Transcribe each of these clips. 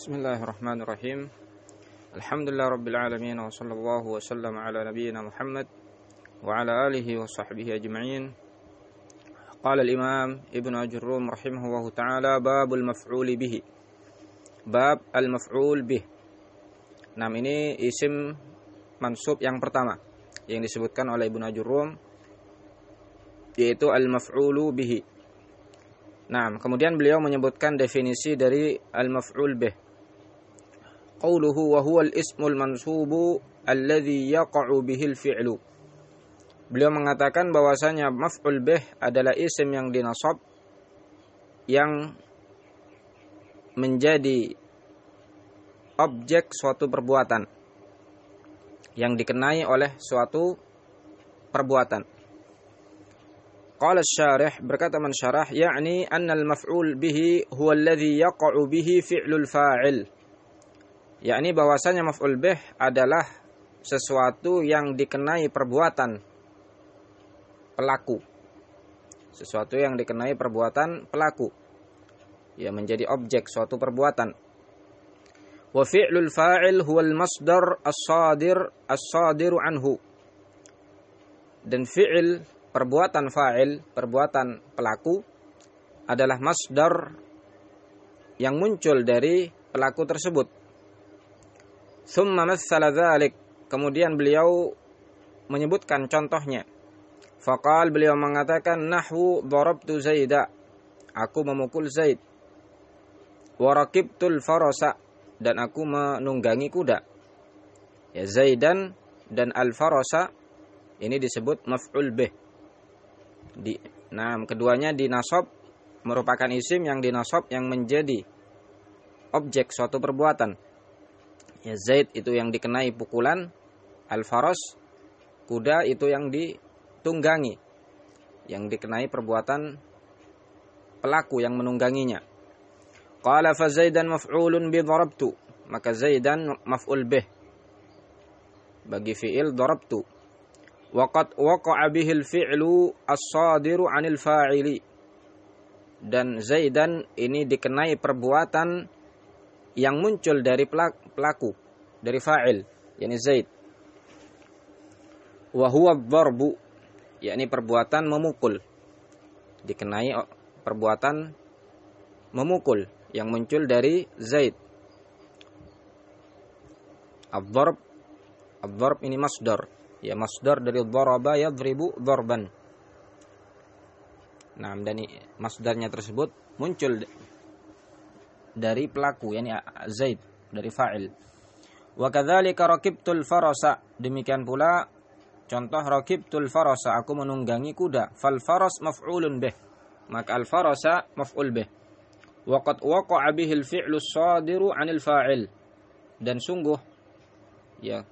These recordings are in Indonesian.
Bismillahirrahmanirrahim. Alhamdulillah rabbil alamin wa sallallahu wa sallam ala nabiyyina Muhammad wa ala alihi wa sahbihi ajma'in. Qala al-Imam Ibnu Ajurrum rahimahullahu taala babul maf'ul bihi. Bab al-maf'ul bih. Nah, ini isim mansub yang pertama yang disebutkan oleh Ibnu Ajurrum yaitu al-maf'ulu bihi. Nah, kemudian beliau menyebutkan definisi dari al-maf'ul bih. Wa huwa al-ismul mansubu alladhi yaqa'u bihi al-fi'lu. Beliau mengatakan bahwasanya maf'ul bih adalah isim yang dinasab yang menjadi objek suatu perbuatan yang dikenai oleh suatu perbuatan. Qala syarih berkata man syarah yakni anna al-maf'ul bihi huwa alladhi yaqa'u bihi fi'lul fa'il yakni bahwasanya maf'ul bih adalah sesuatu yang dikenai perbuatan pelaku. Sesuatu yang dikenai perbuatan pelaku. Ya menjadi objek suatu perbuatan. Wa fi'lul fa'il huwal masdar as-sadir as-sadiru anhu. Dan fi'il perbuatan fa'il, perbuatan pelaku adalah masdar yang muncul dari pelaku tersebut Thumma matsala dzalik. Kemudian beliau menyebutkan contohnya. Faqal beliau mengatakan nahwu darabtu Zaida. Aku memukul Zaid. Wa raqibtul farasa dan aku menunggangi kuda. Ya Zaidan dan al-farasa ini disebut maf'ul bih. Di nah, keduanya dinasab merupakan isim yang dinasab yang menjadi objek suatu perbuatan Ya Zaid itu yang dikenai pukulan, Al-Faros kuda itu yang ditunggangi, yang dikenai perbuatan pelaku yang menungganginya. Qala fa Zaidan maf'ulun bi darabtu, maka Zaidan maf'ul bih bagi fi'il darabtu. Waqad waqa'a bihi al-fi'lu as-sadiru 'anil fa'ili. Dan Zaidan ini dikenai perbuatan yang muncul dari pelaku dari fa'il yakni Zaid. Wa huwa dharbu yakni perbuatan memukul. Dikenai perbuatan memukul yang muncul dari Zaid. Ad-dharb ini masdar. Ya masdar dari dharaba yadribu dharban Nah, dan masdarnya tersebut muncul dari pelaku yakni Zaid dari fa'il. Wa kadzalika raqibtul farasa. Demikian pula contoh raqibtul farasa aku menunggangi kuda. Fal faras maf'ulun bih. Maka al farasa maf'ul bih. Wa qad waqa'a bihi al fi'lu sadiru 'anil fa'il. Dan sungguh ya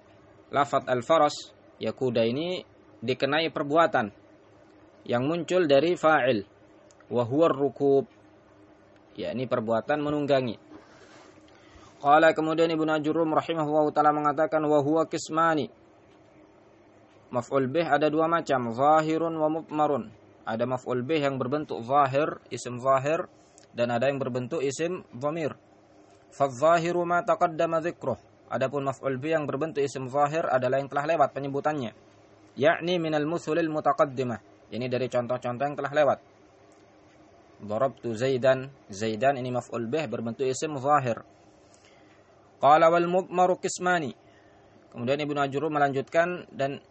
lafat al faras ya kuda ini dikenai perbuatan yang muncul dari fa'il. Wa huwa rukub yakni perbuatan menunggangi. Qala kemudian Ibnu Ajurum rahimahullah taala mengatakan wa huwa kismani. Maf'ul bih ada dua macam, zahirun wa mutmarun. Ada maf'ul bih yang berbentuk zahir, isim zahir dan ada yang berbentuk isim dhamir. Fadh-dhahiru ma taqaddama dzikruh. Adapun maf'ul bih yang berbentuk isim zahir adalah yang telah lewat penyebutannya. Yakni minal musulil mutaqaddimah. Ini dari contoh-contoh yang telah lewat. Darabtu Zaidan. Zaidan ini maf'ul bih berbentuk isim zahir. Qala wal mudmaru kismani. Kemudian Ibnu Ajurrum melanjutkan dan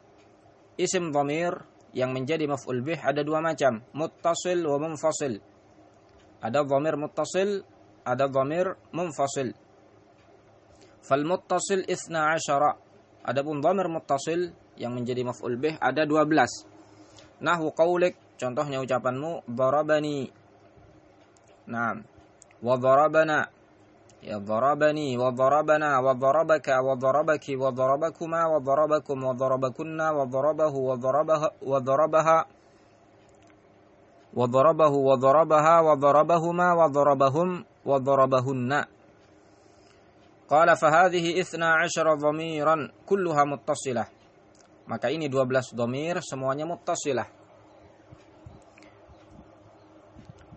isim dhamir yang menjadi maf'ul bih ada dua macam, muttasil wa munfasil. Ada dhamir muttasil, ada dhamir munfasil. Fal muttasil isna asyara. Adapun dhamir muttasil yang menjadi maf'ul bih ada 12. Nahwu qaulik, contohnya ucapanmu darabani Naam. Wa darabana. Ya darabani wa darabana wa darabaka wa darabaki wa darabakuma wa darabakum wa darabakunna wa darabahu wa darabaha wa darabaha wa darabahu wa darabaha wa darabahuma wa darabahum wa darabahunna. Qala fa hadhihi 12 dhamiran kulluha muttasilah. Maka ini 12 dhamir semuanya muttasilah.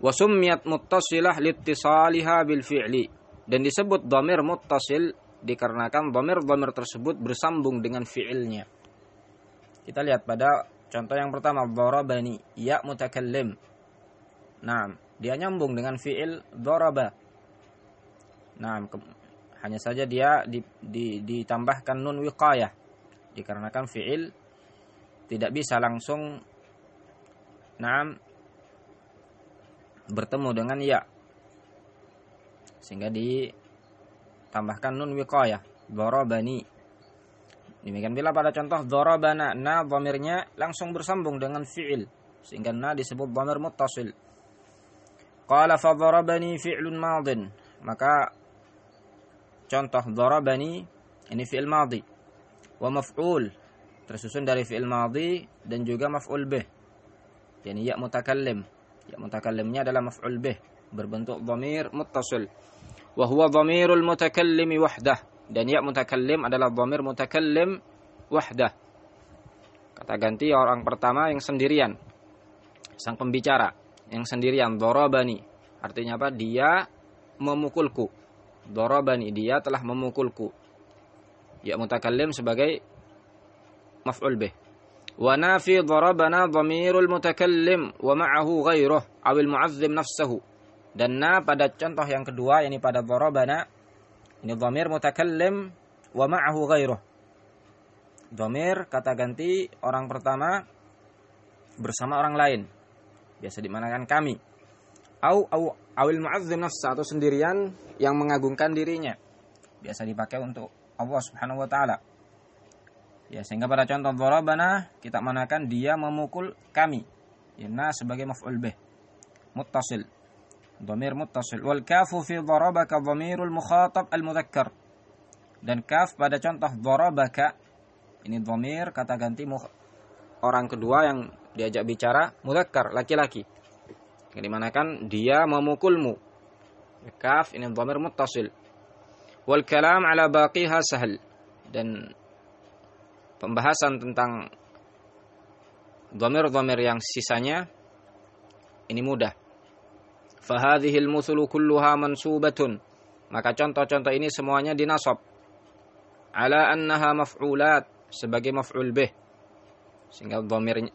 Wa summiyat muttasilah liittisaliha bil fi'li Dan disebut dhamir muttasil dikarenakan dhamir-dhamir tersebut bersambung dengan fiilnya. Kita lihat pada contoh yang pertama darabani ya mutakallim. Nah, dia nyambung dengan fiil daraba. Nah, hanya saja dia di, di, ditambahkan nun wiqayah dikarenakan fiil tidak bisa langsung nah bertemu dengan ya. Sehingga ditambahkan nun wiqayah darabani demikian bila pada contoh darabana na dhamirnya langsung bersambung dengan fiil. Sehingga na disebut dhamir muttasil. Qala fa darabani fi'lun madin. Maka contoh darabani ini fi'il madhi. Wa maf'ul tersusun dari fi'il madhi dan juga maf'ul bih. Yani ya mutakallim ya mutakallimnya adalah maf'ul bih. Berbentuk dhamir muttasil. Wa huwa dhamirul mutakallimi wahdah. Dan ya mutakallim adalah dhamir mutakallim wahdah. Kata ganti orang pertama yang sendirian. Sang pembicara yang sendirian. Dorobani artinya apa? Dia memukulku. Dorobani dia telah memukulku. Ya mutakallim sebagai maf'ul bih darabana dhamirul mutakallim wa ma'ahu ghairuh awil mu'azzim nafsahu dan pada contoh yang kedua yakni pada darabana ini mutakallim wa ma'ahu ghairuh. Dhamir kata ganti orang pertama bersama orang lain. Biasa dimanakan kami. Au au awil mu'azzim nafsa atau sendirian yang mengagungkan dirinya. Biasa dipakai untuk Allah Subhanahu wa taala. Ya, sehingga pada contoh dorobana kita manakan dia memukul kami. Ya, sebagai maf'ul bih. Muttasil. Dhamir muttasil. Wal kafu fi dharabaka dhamirul mukhatab al mudhakkar. Dan kaf pada contoh dharabaka ini dhamir kata ganti orang kedua yang diajak bicara mudzakkar laki-laki. Jadi manakan dia memukulmu. Ya, kaf ini dhamir muttasil. Wal kalam ala baqiha sahal. Dan pembahasan tentang dhamir-dhamir yang sisanya ini mudah. Fahadhil musulu kulluha mansubatun. Maka contoh-contoh ini semuanya dinasab. Ala annaha maf'ulat sebagai maf'ul bih. Sehingga dhamir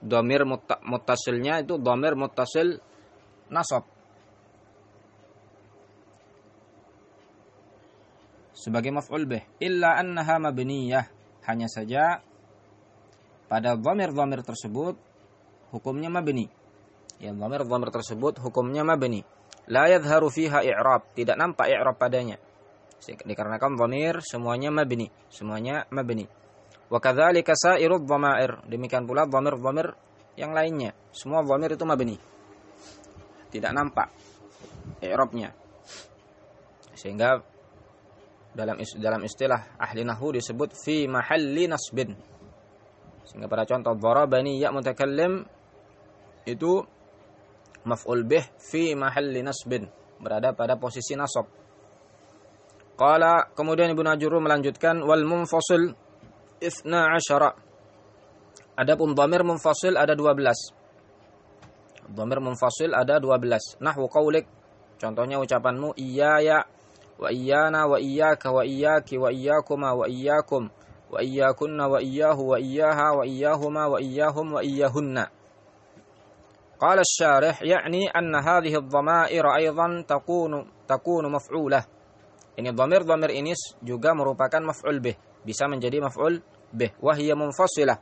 dhamir muttasilnya itu dhamir muttasil nasab. Sebagai maf'ul bih. Illa annaha mabniyah hanya saja pada dhamir-dhamir tersebut hukumnya mabni. Ya dhamir-dhamir tersebut hukumnya mabni. La yadhharu fiha i'rab. Tidak nampak i'rab padanya. Dikarenakan dhamir semuanya mabni. Semuanya mabni. Wa kadzalika sairud dhamair. Demikian pula dhamir-dhamir yang lainnya. Semua dhamir itu mabni. Tidak nampak i'rabnya. Sehingga dalam dalam istilah ahli nahwu disebut fi mahalli nasbin. Sehingga pada contoh dharabani ya mutakallim itu maf'ul bih fi mahalli nasbin berada pada posisi nasab. Qala kemudian Ibnu Ajurru melanjutkan wal munfasil isna asyara. Adapun dhamir munfasil ada 12 dhamir munfasil ada 12 nahwu qaulik contohnya ucapanmu iya ya wa iyana wa iyyaka wa iyyaki wa iyyakuma wa iyyakum wa iyyakunna wa iyyahu wa iyyaha wa iyyahuma wa iyyahum wa iyyahunna قال الشارح يعني أن هذه الضمائر أيضا تكون تكون مفعولة ini dhamir-dhamir ini juga merupakan maf'ul bih bisa menjadi maf'ul bih wahiyya munfasilah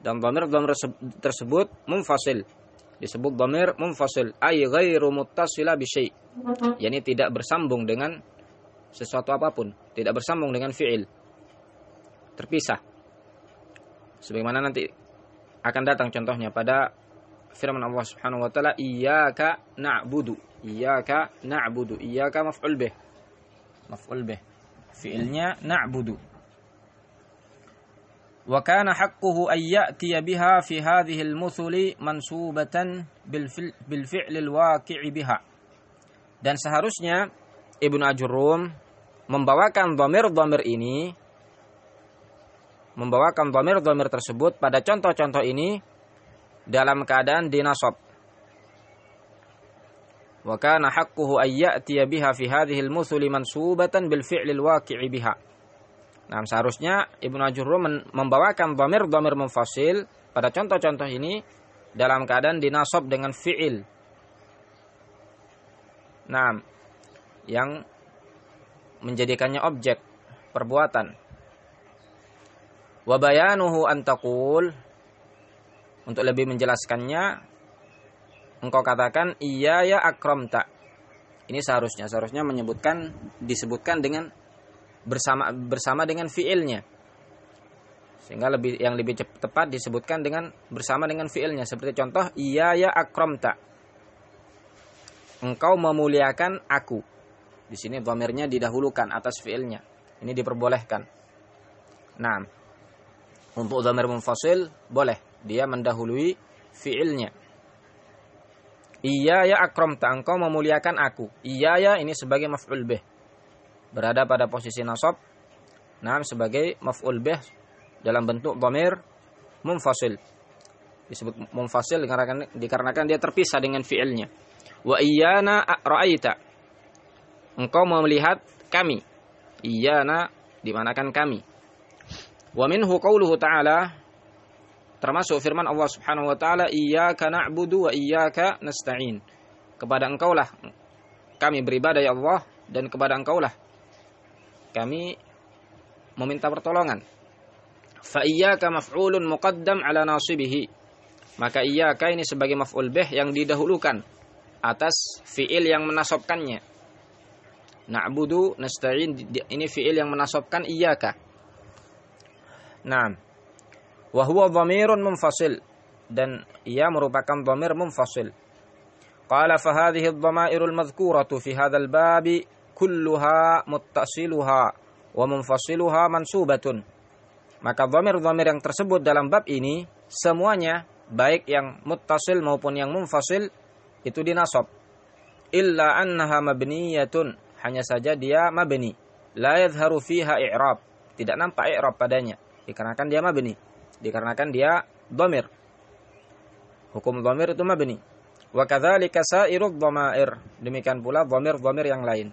dan dhamir-dhamir tersebut munfasil disebut dhamir munfasil ay ghairu muttasila bi syai yakni tidak bersambung dengan sesuatu apa pun tidak bersambung dengan fi'il. Terpisah. Sebagaimana nanti akan datang contohnya pada firman Allah Subhanahu wa taala iyyaka na'budu. Iyyaka na'budu. Iyyaka maf'ul bih. Maf'ul bih. Fi'ilnya na'budu. Wa kana haqquhu an ya'ti biha fi hadhihi al-muthuli mansubatan bil fi'l al-waqi'i biha. Dan seharusnya Ibnu Ajurrum membawakan dhamir-dhamir ini membawakan dhamir-dhamir tersebut pada contoh-contoh ini dalam keadaan dinasab. Wa kana haqquhu ay ya'tiya biha fi hadhihi al-muthuli mansubatan bil fi'li al-waqi'i biha. Nah, seharusnya Ibnu Ajurrum membawakan dhamir-dhamir munfasil pada contoh-contoh ini dalam keadaan dinasab dengan fi'il. Nah, yang menjadikannya objek perbuatan. Wa bayanuhu an taqul untuk lebih menjelaskannya engkau katakan iya ya akramta. Ini seharusnya seharusnya menyebutkan disebutkan dengan bersama bersama dengan fiilnya. Sehingga lebih yang lebih tepat disebutkan dengan bersama dengan fiilnya seperti contoh iya ya akramta. Engkau memuliakan aku. Di sini dhamirnya didahulukan atas fiilnya. Ini diperbolehkan. Nah, untuk dhamir munfasil boleh dia mendahului fiilnya. Iya ya akramta engkau memuliakan aku. Iya ya ini sebagai maf'ul bih. Berada pada posisi nasab. Nah, sebagai maf'ul bih dalam bentuk dhamir munfasil. Disebut munfasil dikarenakan, dikarenakan dia terpisah dengan fiilnya. Wa iyana ra'aita. Engkau melihat kami. Iyana dimanakan kami. Wa minhu qawluhu ta'ala termasuk firman Allah Subhanahu wa taala iyyaka na'budu wa iyyaka nasta'in. Kepada engkaulah kami beribadah ya Allah dan kepada engkaulah kami meminta pertolongan. Fa iyyaka maf'ulun muqaddam ala nasibihi. Maka iyyaka ini sebagai maf'ul bih yang didahulukan atas fiil yang menasabkannya na'budu nasta'in ini fiil yang menasabkan iyyaka nah wa huwa dhamirun munfasil dan ia merupakan dhamir munfasil. Qala fa hadhihi ad-dhamairul madhkuratu fi hadzal babi kulluha muttasiluha wa munfasiluha mansubatun. Maka dhamir-dhamir yang tersebut dalam bab ini semuanya baik yang muttasil maupun yang munfasil itu dinasab. Illa annaha mabniyatun, hanya saja dia mabni. La yadhharu fiha i'rab, tidak nampak i'rab padanya dikarenakan dia mabni dikarenakan dia dhamir. Hukum dhamir itu mabni. Wa kadzalika sairud dhamair. Demikian pula dhamir-dhamir yang lain.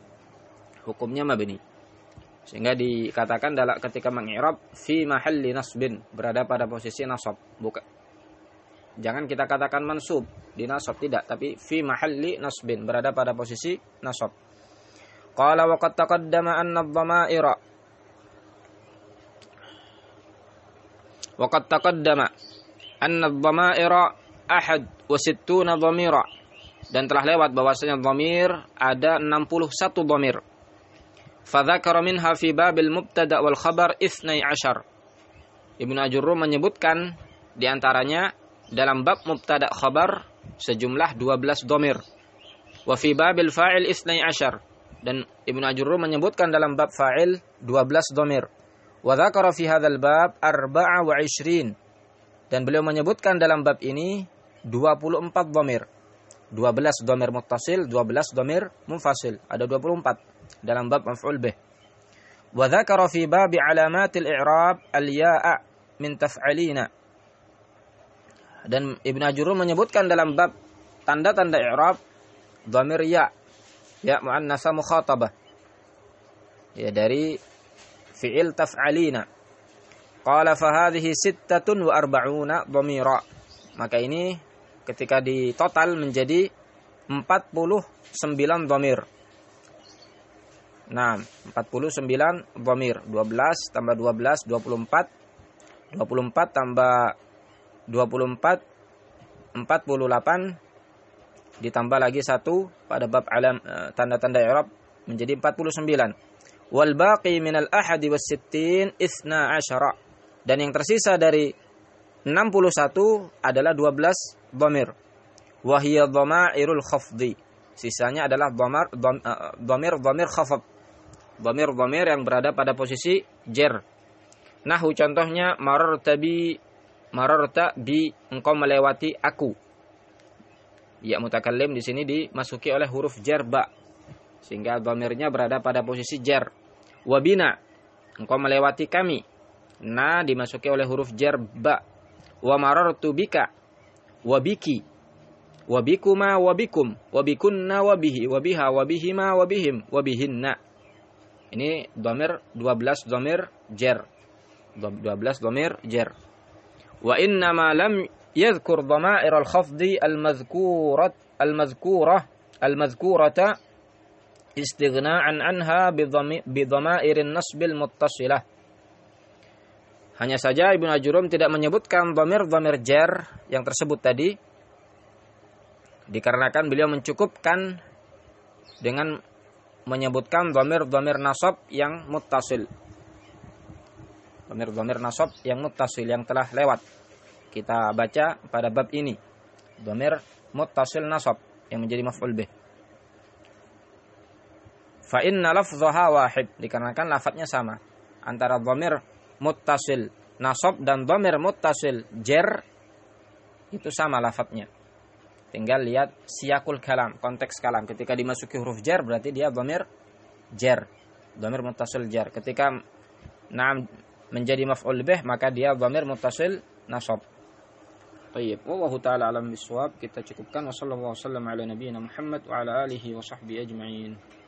Hukumnya mabni. Sehingga dikatakan dalam ketika mengi'rab fi mahalli nasbin, berada pada posisi nasab. Bukan Jangan kita katakan mansub di nasab tidak, tapi fi mahalli nasbin, berada pada posisi nasab. Qala wa qad taqaddama anna ad-dhamaira وقد تقدم أن الضمائر أحد وستون ضميرا dan telah lewat bahwasanya dhamir ada 61 dhamir. Fadzakara minha fi babil mubtada wal khabar 12. Ibnu Ajurrum menyebutkan di antaranya dalam bab mubtada khabar sejumlah 12 dhamir. Wa fi babil fa'il 12 dan Ibnu Ajurrum menyebutkan dalam bab fa'il 12 dhamir. Wa dzakara fi hadzal bab 24 dan beliau menyebutkan dalam bab ini 24 dhamir. 12 dhamir muttasil, 12 dhamir munfasil. Ada 24 dalam bab maf'ul bih. Wa dzakara fi bab alamatil i'rab al-ya'a min taf'alina. Dan Ibnu Ajurum menyebutkan dalam bab tanda-tanda i'rab dhamir ya ya muannasa mukhatabah. Ya dari fi'il taf'alina. Qala fahadhihi sittatun wa arba'una dhamira. Maka ini ketika di total menjadi 49 dhamir. Nah, 49 dhamir. 12 tambah 12 24. 24 tambah 24 48 ditambah lagi satu pada bab alam tanda-tanda i'rab menjadi 49 wal baqi minal ahadi was sittin isna asyara. Dan yang tersisa dari 61 adalah 12 dhamir. Wahiyya dhamairul khafdi. Sisanya adalah dhamar dhamir dhamir khafad. Dhamir dhamir yang berada pada posisi jer. Nahu contohnya mararta bi mararta bi engkau melewati aku. Ya mutakallim di sini dimasuki oleh huruf jar ba. Sehingga dhamirnya berada pada posisi jar wabina engkau melewati kami na dimasuki oleh huruf jar ba wa marartu bika wabiki Wabikuma wabikum, wabikunna wabihi, wabiha wabihima wabihim, wabihinna. Ini domir 12 domir jer. 12 domir jer. Wa inna ma lam yadhkur dhamair al-khafdi al-madhkurat al-madhkurah al-madhkurata istighna'an anha bidhamair an-nasb al-muttasilah. Hanya saja Ibnu Ajurum tidak menyebutkan dhamir-dhamir jer yang tersebut tadi dikarenakan beliau mencukupkan dengan menyebutkan dhamir-dhamir nasab yang muttasil. Dhamir-dhamir nasab yang muttasil yang telah lewat. Kita baca pada bab ini. Dhamir muttasil nasab yang menjadi maf'ul bih. Fa inna lafdhaha wahid dikarenakan lafadznya sama antara dhamir muttasil nasab dan domir muttasil jer itu sama lafadznya. Tinggal lihat siakul kalam, konteks kalam. Ketika dimasuki huruf jer berarti dia domir jer. Domir muttasil jer. Ketika nam menjadi maf'ul bih maka dia domir muttasil nasab. طيب. والله تعالى أعلم بالصواب. كتا كان وصلى الله وسلم على نبينا محمد وعلى آله وصحبه أجمعين.